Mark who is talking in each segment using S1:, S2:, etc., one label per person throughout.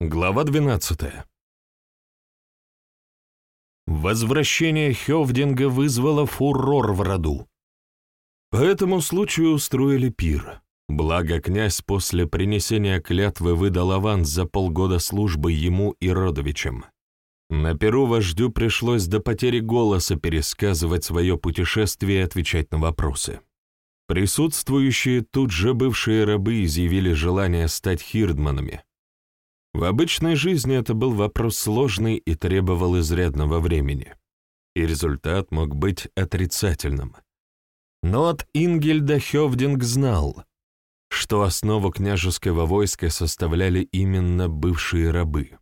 S1: Глава 12. Возвращение Хёвдинга вызвало фурор в роду. По этому случаю устроили пир. Благо князь после принесения клятвы выдал аванс за полгода службы ему и родовичам. На перу вождю пришлось до потери голоса пересказывать свое путешествие и отвечать на вопросы. Присутствующие тут же бывшие рабы изъявили желание стать хирдманами – в обычной жизни это был вопрос сложный и требовал изрядного времени, и результат мог быть отрицательным. Но от Ингельда Хёвдинг знал, что основу княжеского войска составляли именно бывшие рабы.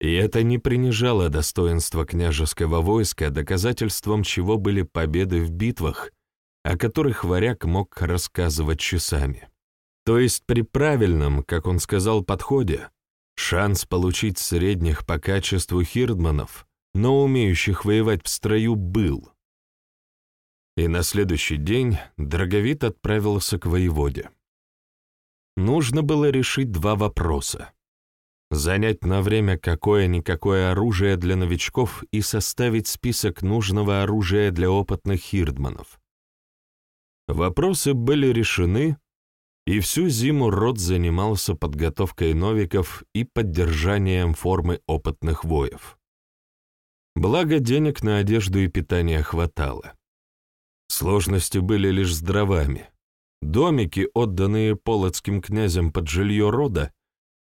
S1: И это не принижало достоинства княжеского войска, доказательством чего были победы в битвах, о которых варяг мог рассказывать часами. То есть при правильном, как он сказал, подходе, Шанс получить средних по качеству хирдманов, но умеющих воевать в строю, был. И на следующий день Драговит отправился к воеводе. Нужно было решить два вопроса. Занять на время какое-никакое оружие для новичков и составить список нужного оружия для опытных хирдманов. Вопросы были решены, и всю зиму род занимался подготовкой новиков и поддержанием формы опытных воев. Благо денег на одежду и питание хватало. Сложности были лишь с дровами. Домики, отданные полоцким князям под жилье рода,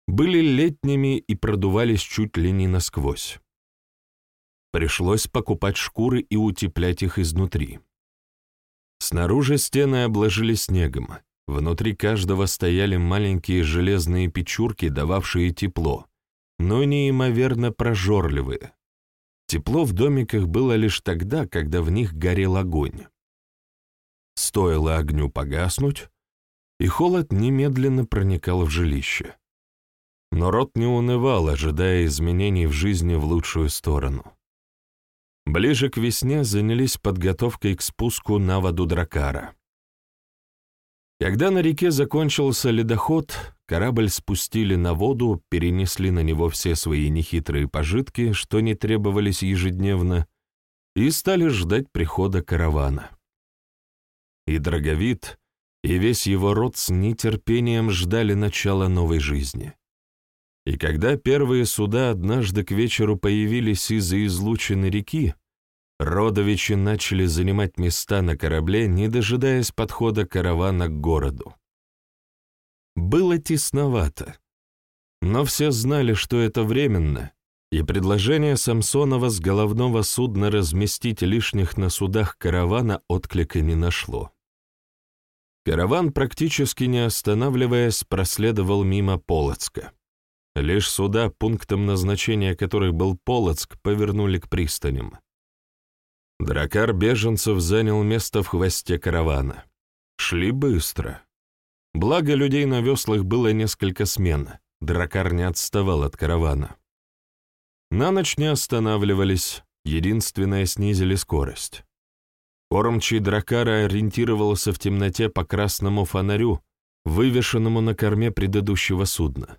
S1: были летними и продувались чуть ли не насквозь. Пришлось покупать шкуры и утеплять их изнутри. Снаружи стены обложили снегом, Внутри каждого стояли маленькие железные печурки, дававшие тепло, но неимоверно прожорливые. Тепло в домиках было лишь тогда, когда в них горел огонь. Стоило огню погаснуть, и холод немедленно проникал в жилище. Но рот не унывал, ожидая изменений в жизни в лучшую сторону. Ближе к весне занялись подготовкой к спуску на воду Дракара. Когда на реке закончился ледоход, корабль спустили на воду, перенесли на него все свои нехитрые пожитки, что не требовались ежедневно, и стали ждать прихода каравана. И Драговид, и весь его род с нетерпением ждали начала новой жизни. И когда первые суда однажды к вечеру появились из-за излучины реки, Родовичи начали занимать места на корабле, не дожидаясь подхода каравана к городу. Было тесновато, но все знали, что это временно, и предложение Самсонова с головного судна разместить лишних на судах каравана отклика не нашло. Караван, практически не останавливаясь, проследовал мимо Полоцка. Лишь суда, пунктом назначения которых был Полоцк, повернули к пристаням. Дракар беженцев занял место в хвосте каравана. Шли быстро. Благо, людей на веслах было несколько смен. Дракар не отставал от каравана. На ночь не останавливались, единственное снизили скорость. Кормчий Дракара ориентировался в темноте по красному фонарю, вывешенному на корме предыдущего судна.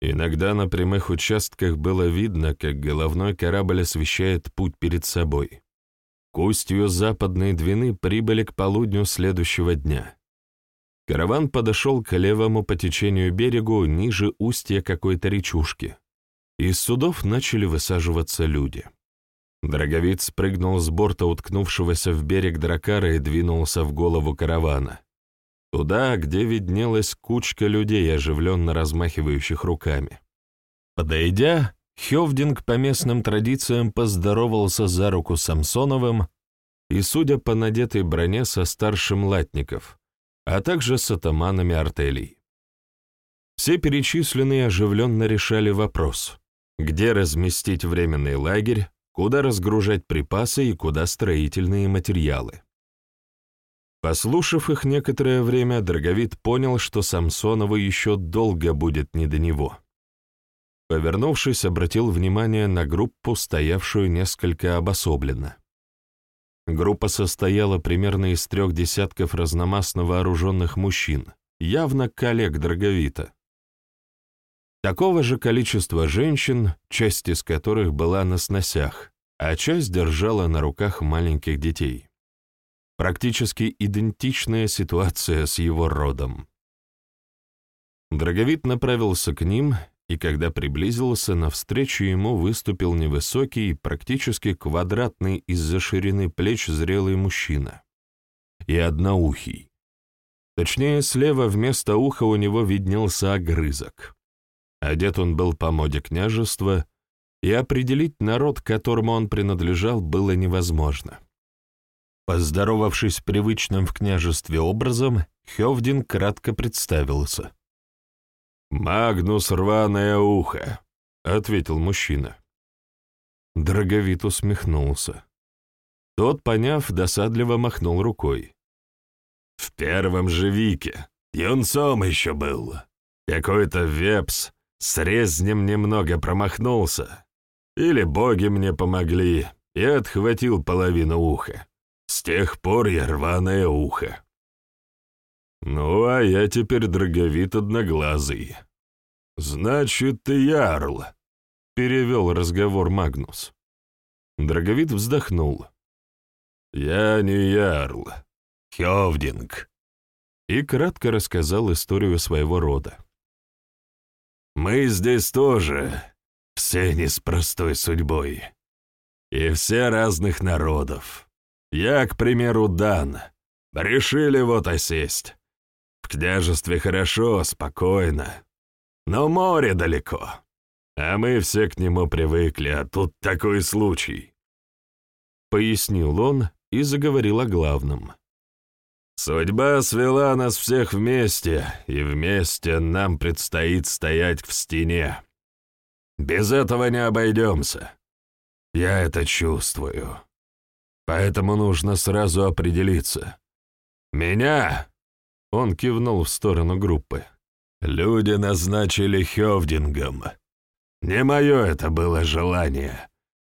S1: Иногда на прямых участках было видно, как головной корабль освещает путь перед собой. К устью западной Двины прибыли к полудню следующего дня. Караван подошел к левому по течению берегу ниже устья какой-то речушки. Из судов начали высаживаться люди. Драговид спрыгнул с борта уткнувшегося в берег дракара и двинулся в голову каравана. Туда, где виднелась кучка людей, оживленно размахивающих руками. Подойдя, Хевдинг по местным традициям поздоровался за руку Самсоновым и, судя по надетой броне, со старшим латников, а также с атаманами артелей. Все перечисленные оживленно решали вопрос, где разместить временный лагерь, куда разгружать припасы и куда строительные материалы. Послушав их некоторое время, Драговид понял, что Самсонову еще долго будет не до него. Повернувшись, обратил внимание на группу, стоявшую несколько обособленно. Группа состояла примерно из трех десятков разномастно вооруженных мужчин, явно коллег Драговита. Такого же количества женщин, часть из которых была на сносях, а часть держала на руках маленьких детей. Практически идентичная ситуация с его родом. Драговит направился к ним, и когда приблизился, навстречу ему выступил невысокий, практически квадратный из-за ширины плеч зрелый мужчина. И одноухий. Точнее, слева вместо уха у него виднелся огрызок. Одет он был по моде княжества, и определить народ, которому он принадлежал, было невозможно. Поздоровавшись привычным в княжестве образом, Хевдин кратко представился. «Магнус рваное ухо», — ответил мужчина. Драговит усмехнулся. Тот, поняв, досадливо махнул рукой. «В первом же вике юнцом еще был. Какой-то вепс с резнем немного промахнулся. Или боги мне помогли, и отхватил половину уха. С тех пор я рваное ухо. Ну, а я теперь драговит одноглазый. Значит, ты ярл, — перевел разговор Магнус. Драговит вздохнул. Я не ярл, Хевдинг. И кратко рассказал историю своего рода. Мы здесь тоже все не с простой судьбой. И все разных народов. Я, к примеру, Дан. Решили вот осесть. В княжестве хорошо, спокойно. Но море далеко. А мы все к нему привыкли, а тут такой случай. Пояснил он и заговорил о главном. Судьба свела нас всех вместе, и вместе нам предстоит стоять в стене. Без этого не обойдемся. Я это чувствую. Поэтому нужно сразу определиться. Меня, он кивнул в сторону группы, люди назначили Хевдингом. Не мое это было желание.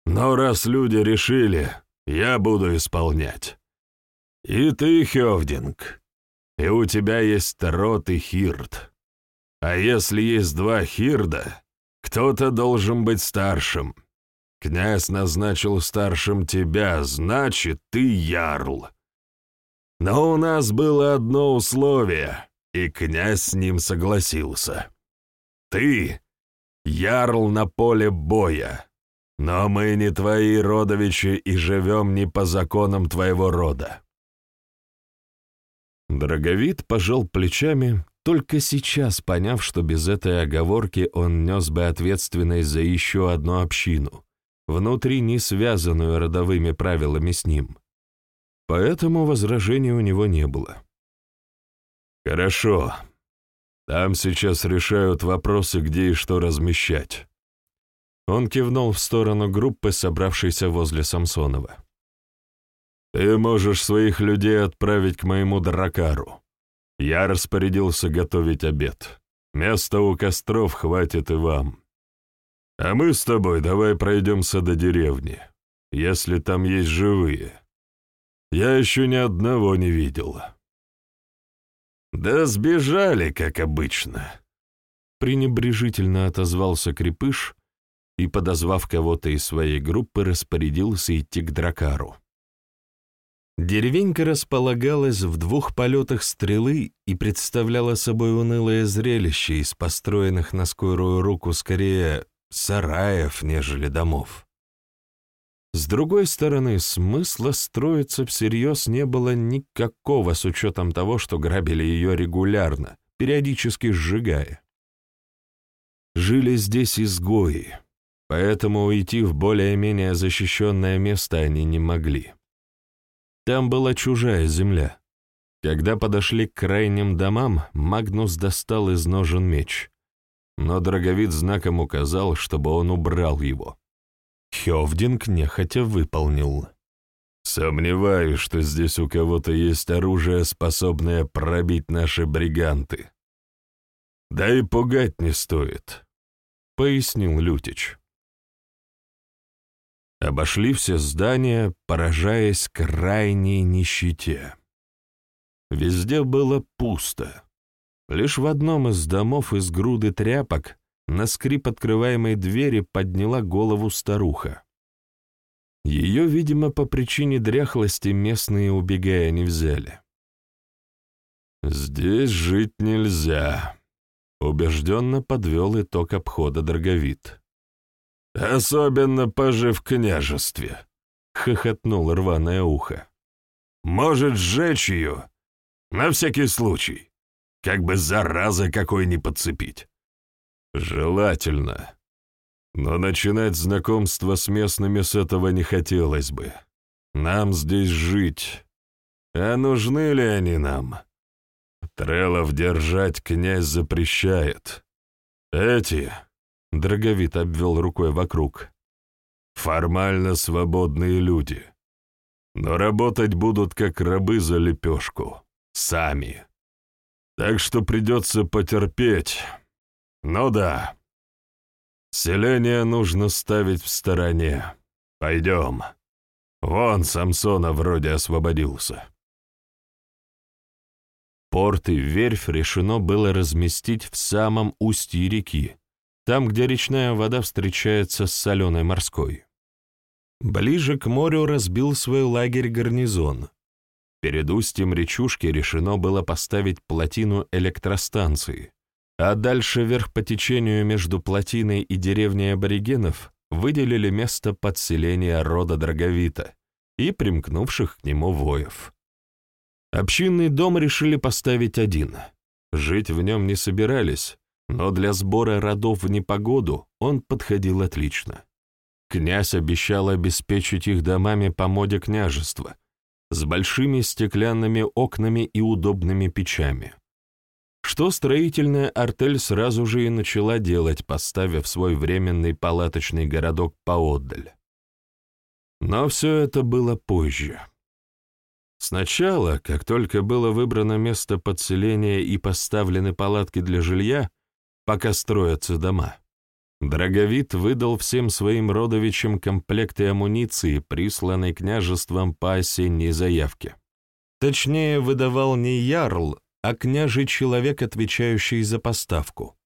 S1: Но раз люди решили, я буду исполнять. И ты, Хевдинг, и у тебя есть Рот и Хирд. А если есть два Хирда, кто-то должен быть старшим. Князь назначил старшим тебя, значит, ты ярл. Но у нас было одно условие, и князь с ним согласился. Ты — ярл на поле боя, но мы не твои родовичи и живем не по законам твоего рода. Драговид пожал плечами, только сейчас поняв, что без этой оговорки он нес бы ответственность за еще одну общину, внутри не связанную родовыми правилами с ним. Поэтому возражений у него не было. «Хорошо. Там сейчас решают вопросы, где и что размещать». Он кивнул в сторону группы, собравшейся возле Самсонова. «Ты можешь своих людей отправить к моему дракару. Я распорядился готовить обед. Места у костров хватит и вам. А мы с тобой давай пройдемся до деревни, если там есть живые. Я еще ни одного не видел. Да сбежали, как обычно. Пренебрежительно отозвался Крепыш и, подозвав кого-то из своей группы, распорядился идти к дракару. Деревенька располагалась в двух полетах стрелы и представляла собой унылое зрелище из построенных на скорую руку скорее сараев, нежели домов. С другой стороны, смысла строиться всерьез не было никакого с учетом того, что грабили ее регулярно, периодически сжигая. Жили здесь изгои, поэтому уйти в более-менее защищенное место они не могли. Там была чужая земля. Когда подошли к крайним домам, Магнус достал из ножен меч. Но Драговид знаком указал, чтобы он убрал его. Хевдинг нехотя выполнил. «Сомневаюсь, что здесь у кого-то есть оружие, способное пробить наши бриганты. Да и пугать не стоит», — пояснил Лютич. Обошли все здания, поражаясь крайней нищете. Везде было пусто. Лишь в одном из домов из груды тряпок на скрип открываемой двери подняла голову старуха. Ее, видимо, по причине дряхлости местные, убегая, не взяли. «Здесь жить нельзя», — убежденно подвел итог обхода Драговит. «Особенно пожив в княжестве», — хохотнул рваное ухо. «Может, сжечь ее? На всякий случай. Как бы зараза какой не подцепить». «Желательно. Но начинать знакомство с местными с этого не хотелось бы. Нам здесь жить. А нужны ли они нам?» Трелов держать князь запрещает. Эти, — Драговит обвел рукой вокруг, — формально свободные люди. Но работать будут как рабы за лепешку. Сами. Так что придется потерпеть. Ну да. Селение нужно ставить в стороне. Пойдем. Вон Самсона вроде освободился. Порт и верфь решено было разместить в самом устье реки, там, где речная вода встречается с соленой морской. Ближе к морю разбил свой лагерь гарнизон. Перед устьем речушки решено было поставить плотину электростанции, а дальше вверх по течению между плотиной и деревней аборигенов выделили место подселения рода Драговита и примкнувших к нему воев. Общинный дом решили поставить один. Жить в нем не собирались, но для сбора родов в непогоду он подходил отлично. Князь обещал обеспечить их домами по моде княжества, с большими стеклянными окнами и удобными печами. Что строительная артель сразу же и начала делать, поставив свой временный палаточный городок поотдаль. Но все это было позже. Сначала, как только было выбрано место подселения и поставлены палатки для жилья, пока строятся дома, Драговит выдал всем своим родовичам комплекты амуниции, присланной княжеством по осенней заявке. Точнее, выдавал не ярл, а княжий человек, отвечающий за поставку.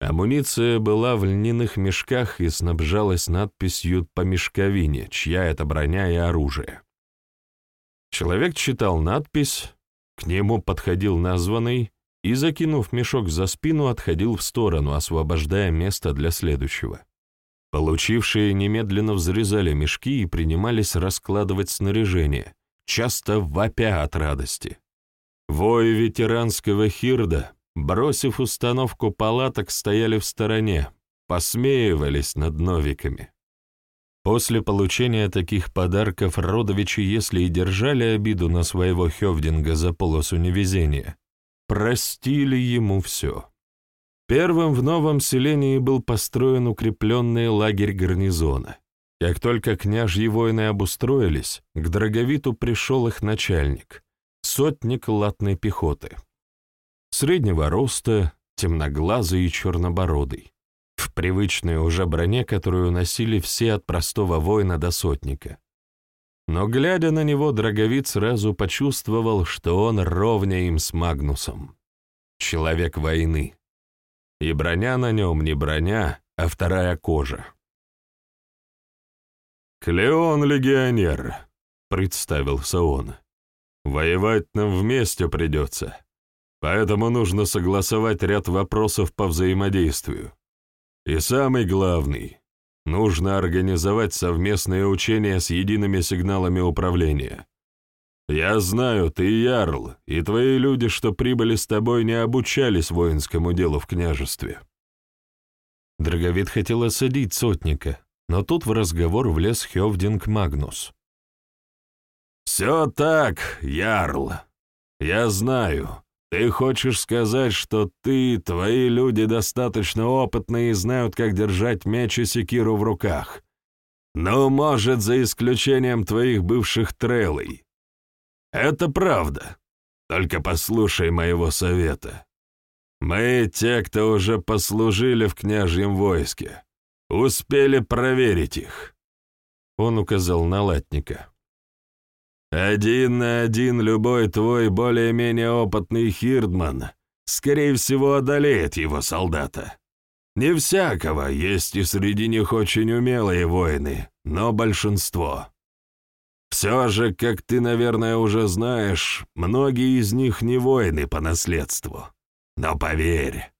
S1: Амуниция была в льняных мешках и снабжалась надписью по мешковине, чья это броня и оружие. Человек читал надпись, к нему подходил названный и, закинув мешок за спину, отходил в сторону, освобождая место для следующего. Получившие немедленно взрезали мешки и принимались раскладывать снаряжение, часто вопя от радости. Вои ветеранского хирда, бросив установку палаток, стояли в стороне, посмеивались над новиками. После получения таких подарков родовичи, если и держали обиду на своего Хевдинга за полосу невезения, простили ему все. Первым в новом селении был построен укрепленный лагерь гарнизона. Как только княжьи воины обустроились, к Драговиту пришел их начальник, сотник латной пехоты. Среднего роста, темноглазый и чернобородый в привычной уже броне, которую носили все от простого воина до сотника. Но, глядя на него, Драговид сразу почувствовал, что он ровня им с Магнусом. Человек войны. И броня на нем не броня, а вторая кожа. «Клеон — легионер», — представился он. «Воевать нам вместе придется, поэтому нужно согласовать ряд вопросов по взаимодействию. И самый главный — нужно организовать совместные учения с едиными сигналами управления. Я знаю, ты ярл, и твои люди, что прибыли с тобой, не обучались воинскому делу в княжестве». Драговид хотел осадить сотника, но тут в разговор влез Хевдинг Магнус. «Все так, ярл. Я знаю. Ты хочешь сказать, что ты, твои люди достаточно опытные и знают, как держать меч и секиру в руках? Ну, может, за исключением твоих бывших трелей. Это правда. Только послушай моего совета. Мы, те, кто уже послужили в княжьем войске, успели проверить их. Он указал на латника. Один на один любой твой более-менее опытный хирдман, скорее всего, одолеет его солдата. Не всякого, есть и среди них очень умелые воины, но большинство. Все же, как ты, наверное, уже знаешь, многие из них не воины по наследству. Но поверь,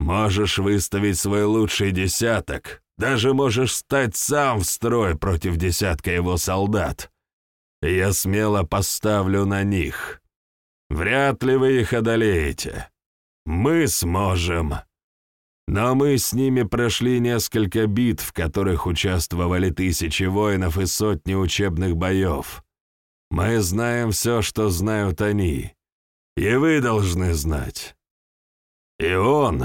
S1: можешь выставить свой лучший десяток, даже можешь стать сам в строй против десятка его солдат. Я смело поставлю на них. Вряд ли вы их одолеете. Мы сможем. Но мы с ними прошли несколько битв, в которых участвовали тысячи воинов и сотни учебных боев. Мы знаем все, что знают они. И вы должны знать. И он,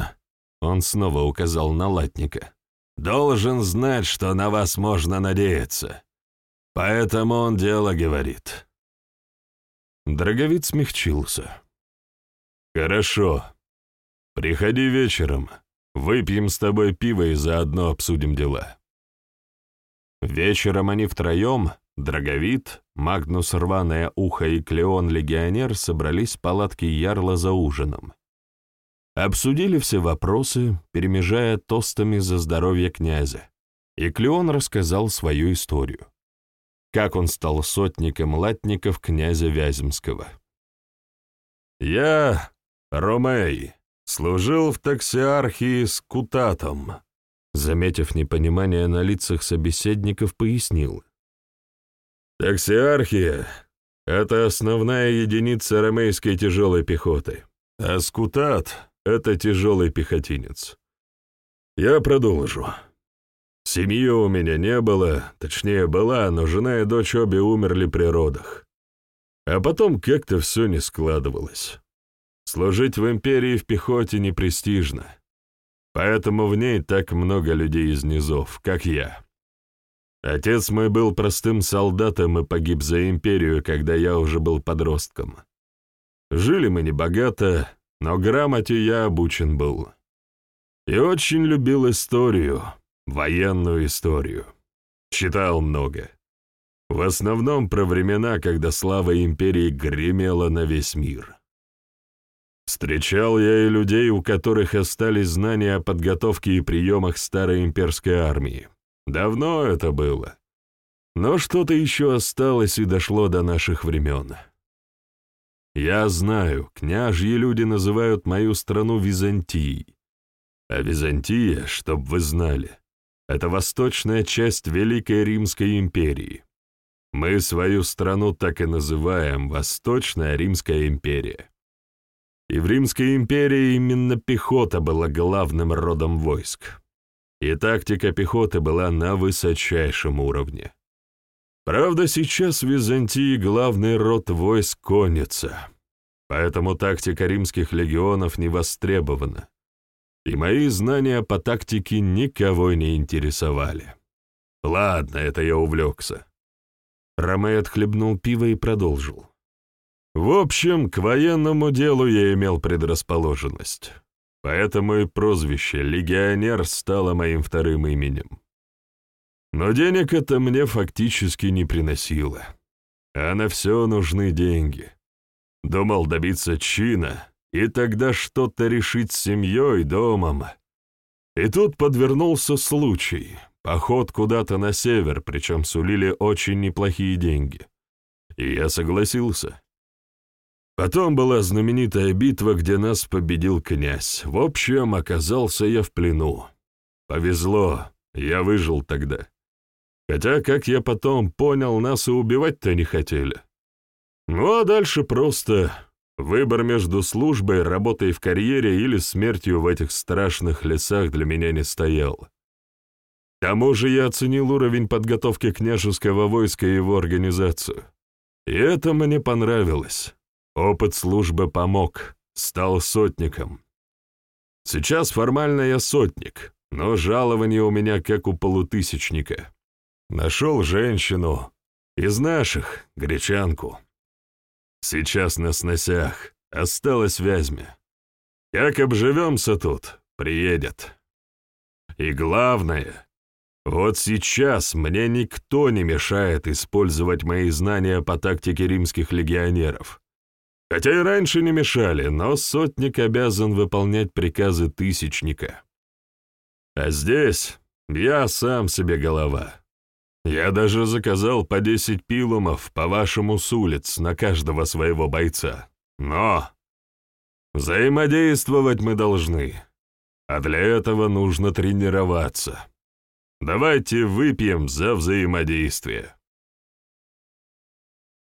S1: он снова указал на латника, должен знать, что на вас можно надеяться. Поэтому он дело говорит. Драговид смягчился. «Хорошо. Приходи вечером. Выпьем с тобой пиво и заодно обсудим дела». Вечером они втроем, Драговид, Магнус Рваное Ухо и Клеон-легионер собрались в палатке Ярла за ужином. Обсудили все вопросы, перемежая тостами за здоровье князя, и Клеон рассказал свою историю. Как он стал сотником латников князя Вяземского. «Я, Ромей, служил в таксиархии с Кутатом», заметив непонимание на лицах собеседников, пояснил. «Таксиархия — это основная единица ромейской тяжелой пехоты, а Скутат это тяжелый пехотинец. Я продолжу. Семьи у меня не было, точнее была, но жена и дочь обе умерли при родах. А потом как-то все не складывалось. Служить в империи в пехоте не престижно. Поэтому в ней так много людей из низов, как я. Отец мой был простым солдатом и погиб за империю, когда я уже был подростком. Жили мы небогато, но грамоте я обучен был. И очень любил историю, военную историю. Читал много. В основном про времена, когда слава империи гремела на весь мир. Встречал я и людей, у которых остались знания о подготовке и приемах старой имперской армии. Давно это было. Но что-то еще осталось и дошло до наших времен. Я знаю, княжьи люди называют мою страну Византией. А Византия, чтоб вы знали, это восточная часть Великой Римской империи. Мы свою страну так и называем Восточная Римская империя. И в Римской империи именно пехота была главным родом войск. И тактика пехоты была на высочайшем уровне. Правда, сейчас в Византии главный род войск — конница, поэтому тактика римских легионов не востребована, и мои знания по тактике никого не интересовали. Ладно, это я увлекся. Ромей отхлебнул пиво и продолжил. В общем, к военному делу я имел предрасположенность, поэтому и прозвище «легионер» стало моим вторым именем. Но денег это мне фактически не приносило. А на все нужны деньги. Думал добиться чина, и тогда что-то решить с семьей, домом. И тут подвернулся случай. Поход куда-то на север, причем сулили очень неплохие деньги. И я согласился. Потом была знаменитая битва, где нас победил князь. В общем, оказался я в плену. Повезло, я выжил тогда. Хотя, как я потом понял, нас и убивать-то не хотели. Ну а дальше просто выбор между службой, работой в карьере или смертью в этих страшных лесах для меня не стоял. К тому же я оценил уровень подготовки княжеского войска и его организацию. И это мне понравилось. Опыт службы помог, стал сотником. Сейчас формально я сотник, но жалование у меня как у полутысячника. Нашел женщину. Из наших, гречанку. Сейчас на сносях. Осталось Вязьме. Как обживемся тут, приедет. И главное, вот сейчас мне никто не мешает использовать мои знания по тактике римских легионеров. Хотя и раньше не мешали, но сотник обязан выполнять приказы тысячника. А здесь я сам себе голова. Я даже заказал по десять пилумов, по-вашему, с улиц на каждого своего бойца. Но взаимодействовать мы должны, а для этого нужно тренироваться. Давайте выпьем за взаимодействие.